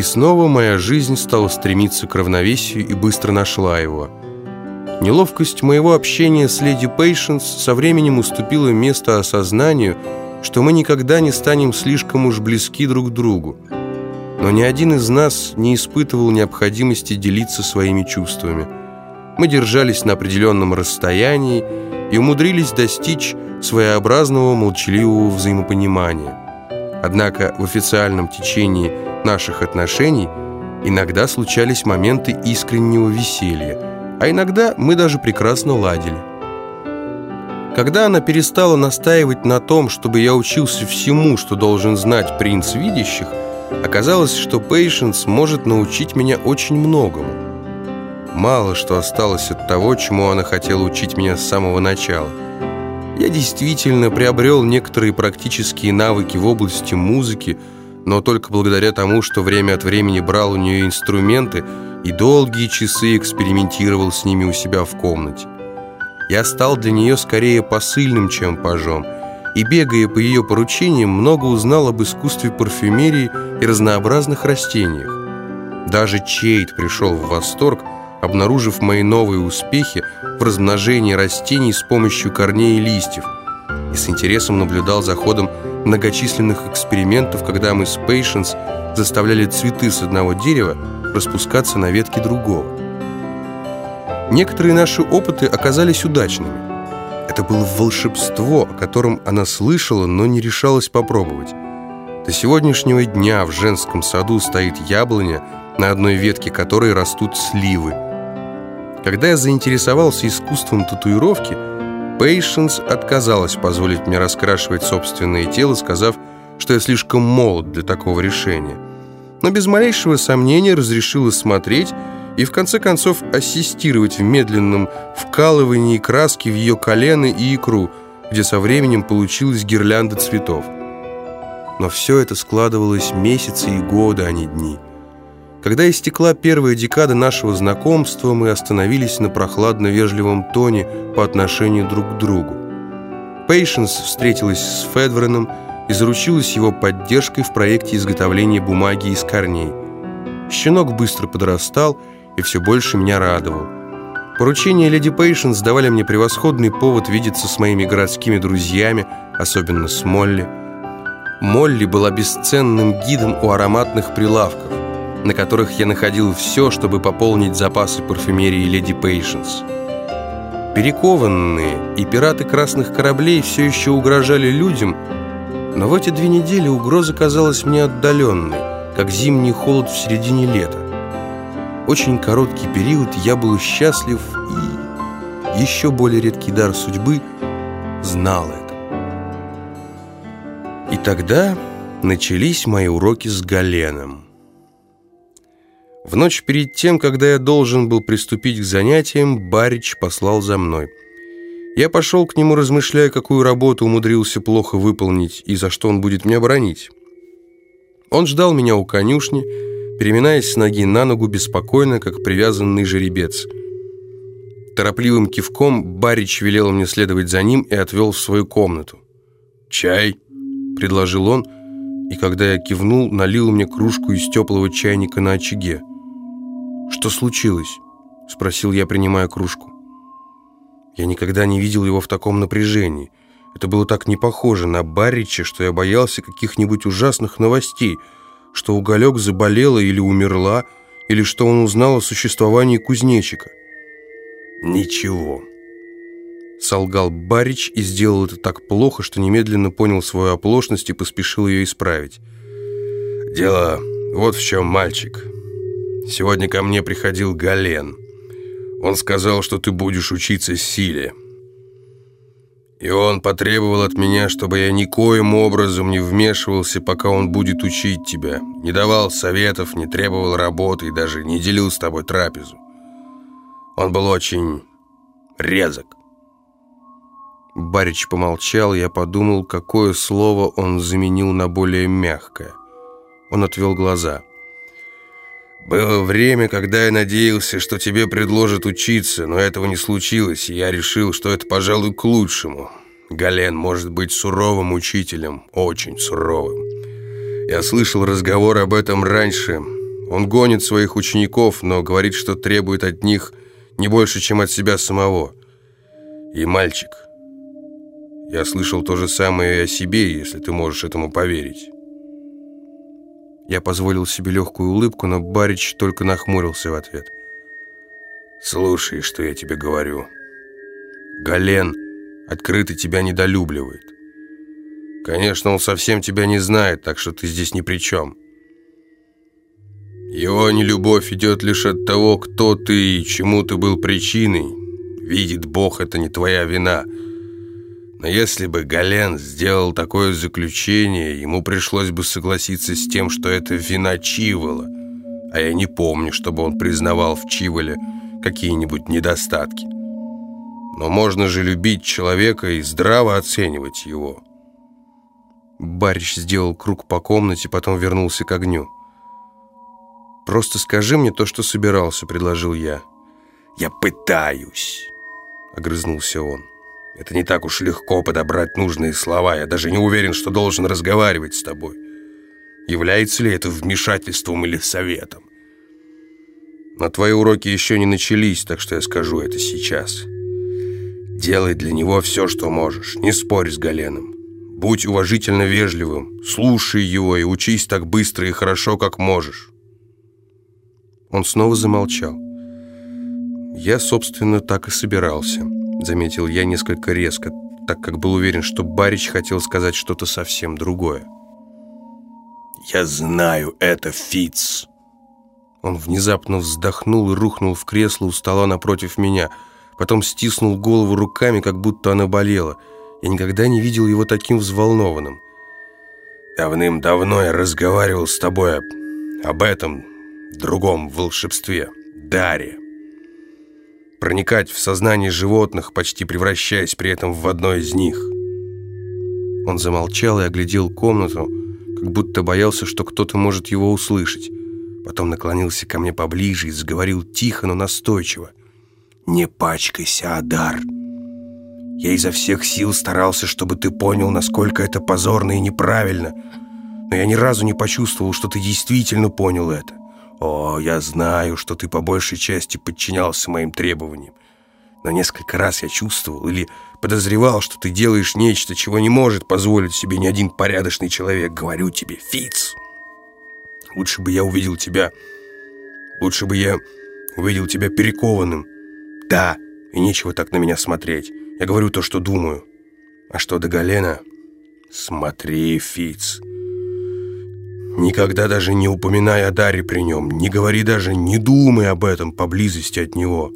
И снова моя жизнь стала стремиться к равновесию и быстро нашла его. Неловкость моего общения с леди Пейшенс со временем уступила место осознанию, что мы никогда не станем слишком уж близки друг к другу. Но ни один из нас не испытывал необходимости делиться своими чувствами. Мы держались на определенном расстоянии и умудрились достичь своеобразного молчаливого взаимопонимания. Однако в официальном течении наших отношений иногда случались моменты искреннего веселья, а иногда мы даже прекрасно ладили. Когда она перестала настаивать на том, чтобы я учился всему, что должен знать принц видящих, оказалось, что Пейшенс может научить меня очень многому. Мало что осталось от того, чему она хотела учить меня с самого начала – я действительно приобрел некоторые практические навыки в области музыки, но только благодаря тому, что время от времени брал у нее инструменты и долгие часы экспериментировал с ними у себя в комнате. Я стал для нее скорее посыльным, чем пажом, и, бегая по ее поручениям, много узнал об искусстве парфюмерии и разнообразных растениях. Даже Чейд пришел в восторг, обнаружив мои новые успехи в размножении растений с помощью корней и листьев, и с интересом наблюдал за ходом многочисленных экспериментов, когда мы с Пейшенс заставляли цветы с одного дерева распускаться на ветке другого. Некоторые наши опыты оказались удачными. Это было волшебство, о котором она слышала, но не решалась попробовать. До сегодняшнего дня в женском саду стоит яблоня, на одной ветке которой растут сливы – когда я заинтересовался искусством татуировки, Пейшенс отказалась позволить мне раскрашивать собственное тело, сказав, что я слишком молод для такого решения. Но без малейшего сомнения разрешила смотреть и в конце концов ассистировать в медленном вкалывании краски в ее колено и икру, где со временем получилась гирлянда цветов. Но все это складывалось месяцы и годы, а не дни. Когда истекла первая декада нашего знакомства, мы остановились на прохладно-вежливом тоне по отношению друг к другу. Пейшенс встретилась с Федвреном и заручилась его поддержкой в проекте изготовления бумаги из корней. Щенок быстро подрастал и все больше меня радовал. Поручения леди Пейшенс давали мне превосходный повод видеться с моими городскими друзьями, особенно с Молли. Молли была бесценным гидом у ароматных прилавков на которых я находил все, чтобы пополнить запасы парфюмерии Леди Пейшенс. Перекованные и пираты красных кораблей все еще угрожали людям, но в эти две недели угроза казалась мне отдаленной, как зимний холод в середине лета. Очень короткий период я был счастлив и, еще более редкий дар судьбы, знал это. И тогда начались мои уроки с Галеном. В ночь перед тем, когда я должен был приступить к занятиям, Барич послал за мной. Я пошел к нему, размышляя, какую работу умудрился плохо выполнить и за что он будет меня бронить. Он ждал меня у конюшни, переминаясь с ноги на ногу беспокойно, как привязанный жеребец. Торопливым кивком Барич велел мне следовать за ним и отвел в свою комнату. «Чай?» – предложил он, и когда я кивнул, налил мне кружку из теплого чайника на очаге. «Что случилось?» — спросил я, принимая кружку. Я никогда не видел его в таком напряжении. Это было так не похоже на Баррича, что я боялся каких-нибудь ужасных новостей, что Уголек заболела или умерла, или что он узнал о существовании кузнечика. «Ничего», — солгал Барич и сделал это так плохо, что немедленно понял свою оплошность и поспешил ее исправить. «Дело вот в чем, мальчик». Сегодня ко мне приходил Гален. Он сказал, что ты будешь учиться силе. И он потребовал от меня, чтобы я никоим образом не вмешивался, пока он будет учить тебя. Не давал советов, не требовал работы и даже не делил с тобой трапезу. Он был очень резок. Барич помолчал, я подумал, какое слово он заменил на более мягкое. Он отвел глаза. Было время, когда я надеялся, что тебе предложат учиться, но этого не случилось, и я решил, что это, пожалуй, к лучшему. Гален может быть суровым учителем, очень суровым. Я слышал разговор об этом раньше. Он гонит своих учеников, но говорит, что требует от них не больше, чем от себя самого. И мальчик. Я слышал то же самое и о себе, если ты можешь этому поверить. Я позволил себе легкую улыбку, но Барич только нахмурился в ответ. «Слушай, что я тебе говорю. Гален открыто тебя недолюбливает. Конечно, он совсем тебя не знает, так что ты здесь ни при чем. Его нелюбовь идет лишь от того, кто ты и чему ты был причиной. Видит Бог, это не твоя вина. Но если бы Гален сделал такое заключение, ему пришлось бы согласиться с тем, что это вина Чивола. А я не помню, чтобы он признавал в Чиволе какие-нибудь недостатки. Но можно же любить человека и здраво оценивать его. Барич сделал круг по комнате, потом вернулся к огню. «Просто скажи мне то, что собирался», — предложил я. «Я пытаюсь», — огрызнулся он. «Это не так уж легко подобрать нужные слова. Я даже не уверен, что должен разговаривать с тобой. Является ли это вмешательством или советом? Но твои уроки еще не начались, так что я скажу это сейчас. Делай для него все, что можешь. Не спорь с Галеном. Будь уважительно вежливым, слушай его и учись так быстро и хорошо, как можешь. Он снова замолчал. «Я, собственно, так и собирался», — заметил я несколько резко, так как был уверен, что Барич хотел сказать что-то совсем другое. «Я знаю это, Фиц. Он внезапно вздохнул и рухнул в кресло у стола напротив меня, потом стиснул голову руками, как будто она болела — я никогда не видел его таким взволнованным. «Давным-давно я разговаривал с тобой об, этом другом волшебстве, даре. Проникать в сознание животных, почти превращаясь при этом в одно из них». Он замолчал и оглядел комнату, как будто боялся, что кто-то может его услышать. Потом наклонился ко мне поближе и заговорил тихо, но настойчиво. «Не пачкайся, Адар!» Я изо всех сил старался, чтобы ты понял, насколько это позорно и неправильно. Но я ни разу не почувствовал, что ты действительно понял это. О, я знаю, что ты по большей части подчинялся моим требованиям. Но несколько раз я чувствовал или подозревал, что ты делаешь нечто, чего не может позволить себе ни один порядочный человек. Говорю тебе, Фиц, лучше бы я увидел тебя... Лучше бы я увидел тебя перекованным. Да, и нечего так на меня смотреть. Я говорю то, что думаю. А что до Галена? Смотри, Фиц. Никогда даже не упоминай о Даре при нем. Не говори даже, не думай об этом поблизости от него.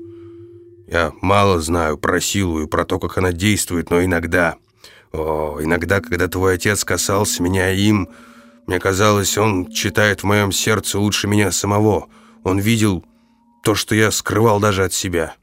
Я мало знаю про силу и про то, как она действует, но иногда... О, иногда, когда твой отец касался меня им, мне казалось, он читает в моем сердце лучше меня самого. Он видел то, что я скрывал даже от себя».